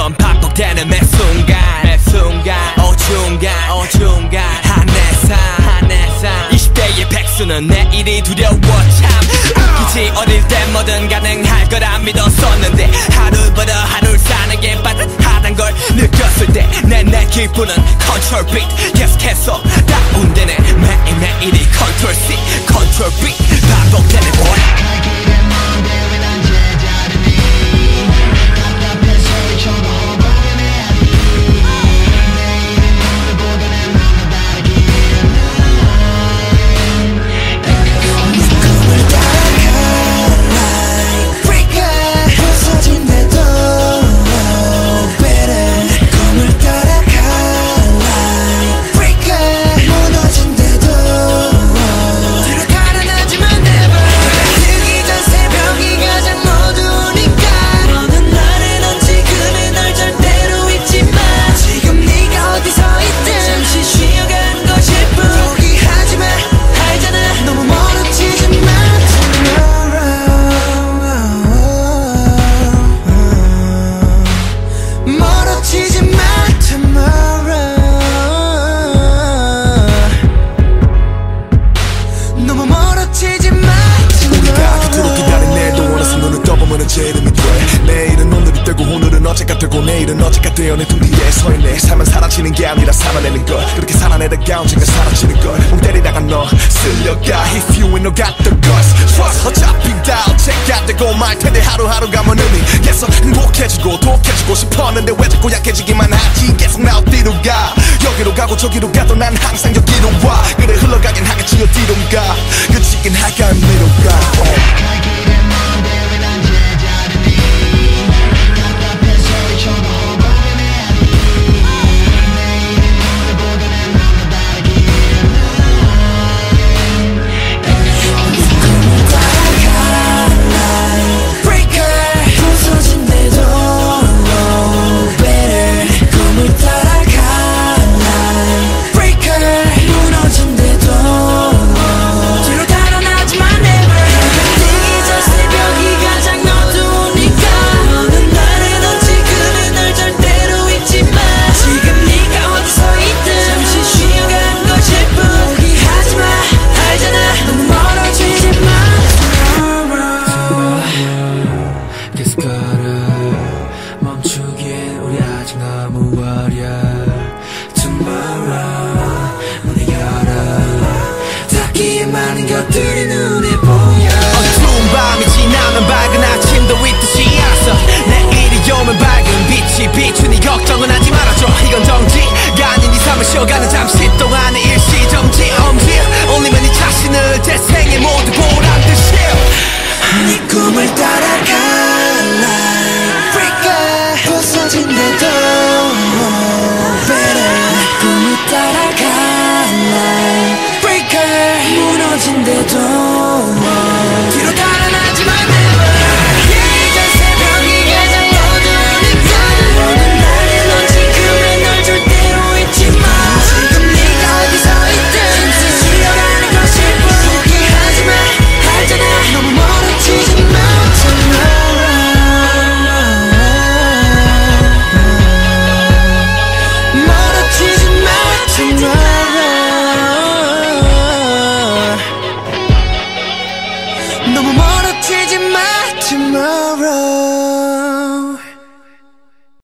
매번 반복되는 매 순간 매 순간 어중간 어중간 한해 산 한해 산. 20대의 백수는 내일이 두려워 참. 웃기지 어릴 때 뭐든 가능할 거라 믿었었는데 하루 벌어 하루 사는 게 빠듯하단 걸 느꼈을 때내내 기분은 컨트롤 빛 계속해서 내일은 어제가 되어 내 둘이 서 있네 삶은 사라지는 게 아니라 살아내는 걸 그렇게 살아내다가 언젠가 사라지는 걸멍 때리다가 너 쓸려가. If you ain't no got the guts. 어차피 다. 어제가 되고 말 텐데 하루하루가 먼 의미 계속 행복해지고 독해지고 싶었는데 왜 자꾸 약해지기만 하지? 계속 나 어디로 가? 여기로 가고 저기로 가도 난 항상 여기로 와. 그래 흘러가긴 하겠지 어디론가. 그치긴 하까 미로가.